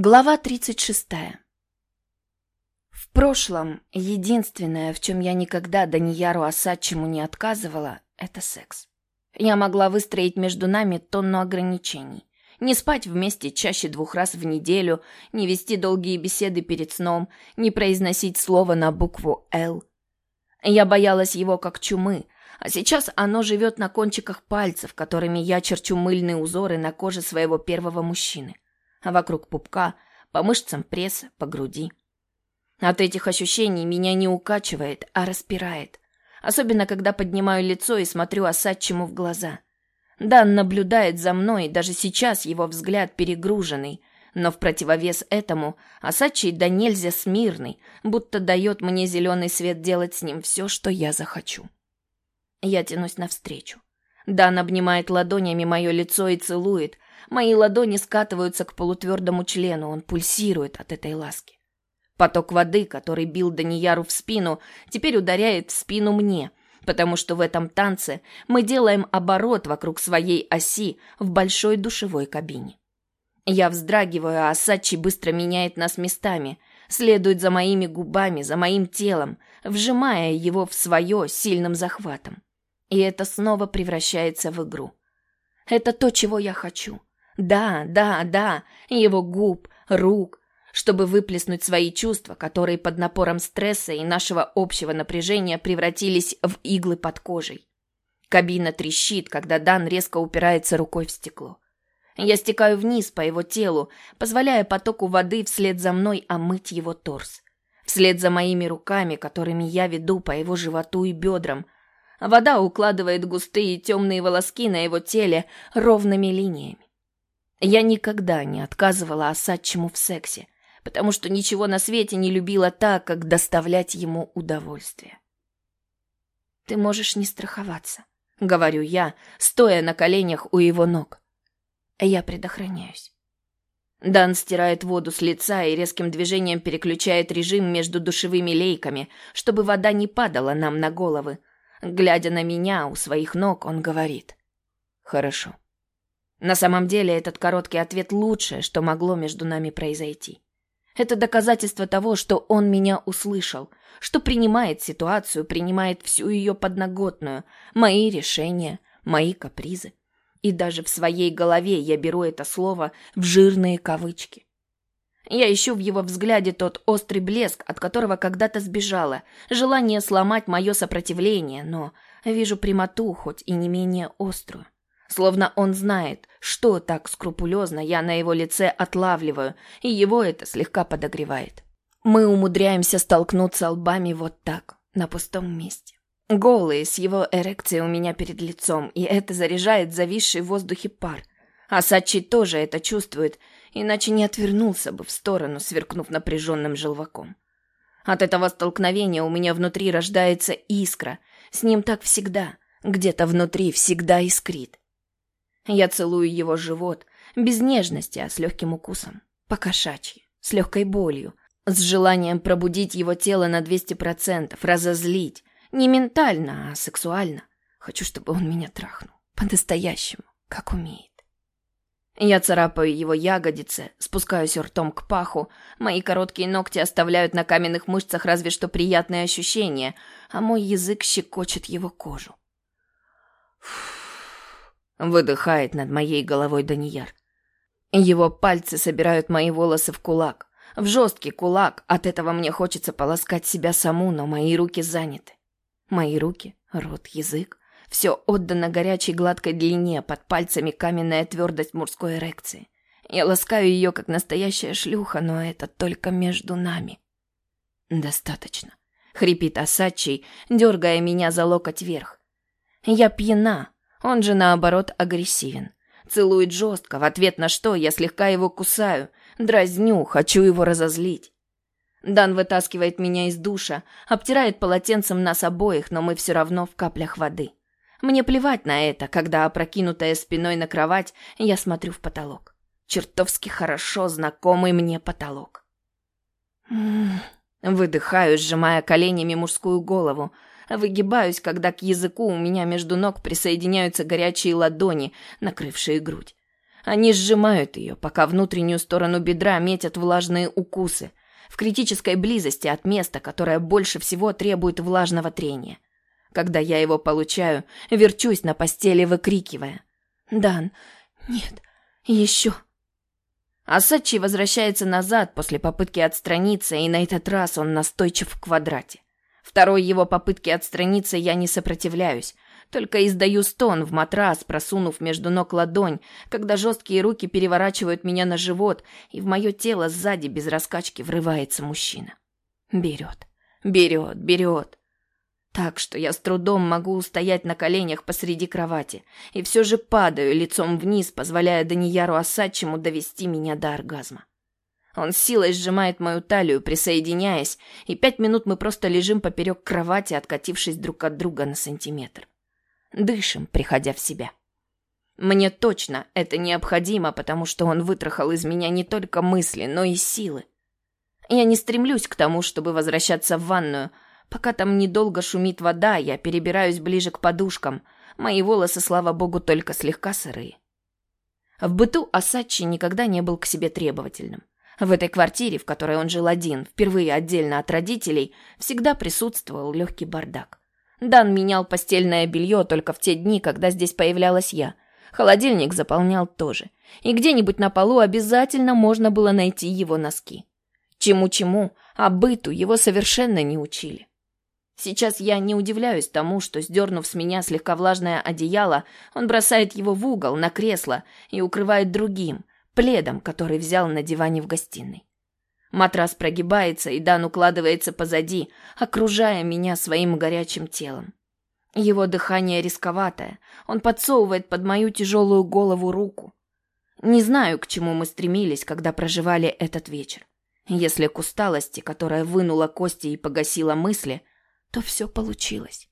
Глава 36. В прошлом единственное, в чем я никогда Данияру Асадчему не отказывала, это секс. Я могла выстроить между нами тонну ограничений. Не спать вместе чаще двух раз в неделю, не вести долгие беседы перед сном, не произносить слово на букву «Л». Я боялась его как чумы, а сейчас оно живет на кончиках пальцев, которыми я черчу мыльные узоры на коже своего первого мужчины – вокруг пупка, по мышцам пресса, по груди. От этих ощущений меня не укачивает, а распирает. Особенно, когда поднимаю лицо и смотрю Осадчему в глаза. Дан наблюдает за мной, и даже сейчас его взгляд перегруженный. Но в противовес этому Осадчий да нельзя смирный, будто дает мне зеленый свет делать с ним все, что я захочу. Я тянусь навстречу. Дан обнимает ладонями мое лицо и целует, Мои ладони скатываются к полутвердому члену, он пульсирует от этой ласки. Поток воды, который бил Данияру в спину, теперь ударяет в спину мне, потому что в этом танце мы делаем оборот вокруг своей оси в большой душевой кабине. Я вздрагиваю, а Асачи быстро меняет нас местами, следует за моими губами, за моим телом, вжимая его в свое сильным захватом. И это снова превращается в игру. Это то, чего я хочу. Да, да, да, его губ, рук, чтобы выплеснуть свои чувства, которые под напором стресса и нашего общего напряжения превратились в иглы под кожей. Кабина трещит, когда Дан резко упирается рукой в стекло. Я стекаю вниз по его телу, позволяя потоку воды вслед за мной омыть его торс. Вслед за моими руками, которыми я веду по его животу и бедрам. Вода укладывает густые темные волоски на его теле ровными линиями. Я никогда не отказывала Осадчему в сексе, потому что ничего на свете не любила так, как доставлять ему удовольствие. «Ты можешь не страховаться», — говорю я, стоя на коленях у его ног. Я предохраняюсь. Дан стирает воду с лица и резким движением переключает режим между душевыми лейками, чтобы вода не падала нам на головы. Глядя на меня у своих ног, он говорит. «Хорошо». На самом деле этот короткий ответ лучшее, что могло между нами произойти. Это доказательство того, что он меня услышал, что принимает ситуацию, принимает всю ее подноготную, мои решения, мои капризы. И даже в своей голове я беру это слово в жирные кавычки. Я ищу в его взгляде тот острый блеск, от которого когда-то сбежала, желание сломать мое сопротивление, но вижу прямоту, хоть и не менее острую. Словно он знает, что так скрупулезно я на его лице отлавливаю, и его это слегка подогревает. Мы умудряемся столкнуться лбами вот так, на пустом месте. Голые, с его эрекцией у меня перед лицом, и это заряжает зависший в воздухе пар. А Сачи тоже это чувствует, иначе не отвернулся бы в сторону, сверкнув напряженным желваком. От этого столкновения у меня внутри рождается искра. С ним так всегда. Где-то внутри всегда искрит. Я целую его живот, без нежности, а с легким укусом. По-кошачьи, с легкой болью, с желанием пробудить его тело на 200%, разозлить. Не ментально, а сексуально. Хочу, чтобы он меня трахнул. По-настоящему, как умеет. Я царапаю его ягодицы, спускаюсь ртом к паху. Мои короткие ногти оставляют на каменных мышцах разве что приятные ощущения, а мой язык щекочет его кожу. Фух. Выдыхает над моей головой Данияр. Его пальцы собирают мои волосы в кулак. В жесткий кулак. От этого мне хочется полоскать себя саму, но мои руки заняты. Мои руки, рот, язык. Все отдано горячей гладкой длине, под пальцами каменная твердость мужской эрекции. Я ласкаю ее, как настоящая шлюха, но это только между нами. Достаточно. Хрипит Асачий, дергая меня за локоть вверх. Я пьяна, он же, наоборот, агрессивен. Целует жестко, в ответ на что я слегка его кусаю, дразню, хочу его разозлить. Дан вытаскивает меня из душа, обтирает полотенцем нас обоих, но мы все равно в каплях воды. Мне плевать на это, когда, опрокинутая спиной на кровать, я смотрю в потолок. Чертовски хорошо знакомый мне потолок. Выдыхаю, сжимая коленями мужскую голову, Выгибаюсь, когда к языку у меня между ног присоединяются горячие ладони, накрывшие грудь. Они сжимают ее, пока внутреннюю сторону бедра метят влажные укусы, в критической близости от места, которое больше всего требует влажного трения. Когда я его получаю, верчусь на постели, выкрикивая. «Дан, нет, еще!» Асачи возвращается назад после попытки отстраниться, и на этот раз он настойчив в квадрате. Второй его попытки отстраниться я не сопротивляюсь, только издаю стон в матрас, просунув между ног ладонь, когда жесткие руки переворачивают меня на живот, и в мое тело сзади без раскачки врывается мужчина. Берет, берет, берет. Так что я с трудом могу устоять на коленях посреди кровати, и все же падаю лицом вниз, позволяя Данияру Осадчему довести меня до оргазма. Он силой сжимает мою талию, присоединяясь, и пять минут мы просто лежим поперек кровати, откатившись друг от друга на сантиметр. Дышим, приходя в себя. Мне точно это необходимо, потому что он вытрахал из меня не только мысли, но и силы. Я не стремлюсь к тому, чтобы возвращаться в ванную. Пока там недолго шумит вода, я перебираюсь ближе к подушкам. Мои волосы, слава богу, только слегка сырые. В быту Асачи никогда не был к себе требовательным. В этой квартире, в которой он жил один, впервые отдельно от родителей, всегда присутствовал легкий бардак. Дан менял постельное белье только в те дни, когда здесь появлялась я. Холодильник заполнял тоже. И где-нибудь на полу обязательно можно было найти его носки. Чему-чему, а быту его совершенно не учили. Сейчас я не удивляюсь тому, что, сдернув с меня слегка влажное одеяло, он бросает его в угол, на кресло и укрывает другим, пледом, который взял на диване в гостиной. Матрас прогибается, и Дан укладывается позади, окружая меня своим горячим телом. Его дыхание рисковатое. Он подсовывает под мою тяжелую голову руку. Не знаю, к чему мы стремились, когда проживали этот вечер. Если к усталости, которая вынула кости и погасила мысли, то все получилось.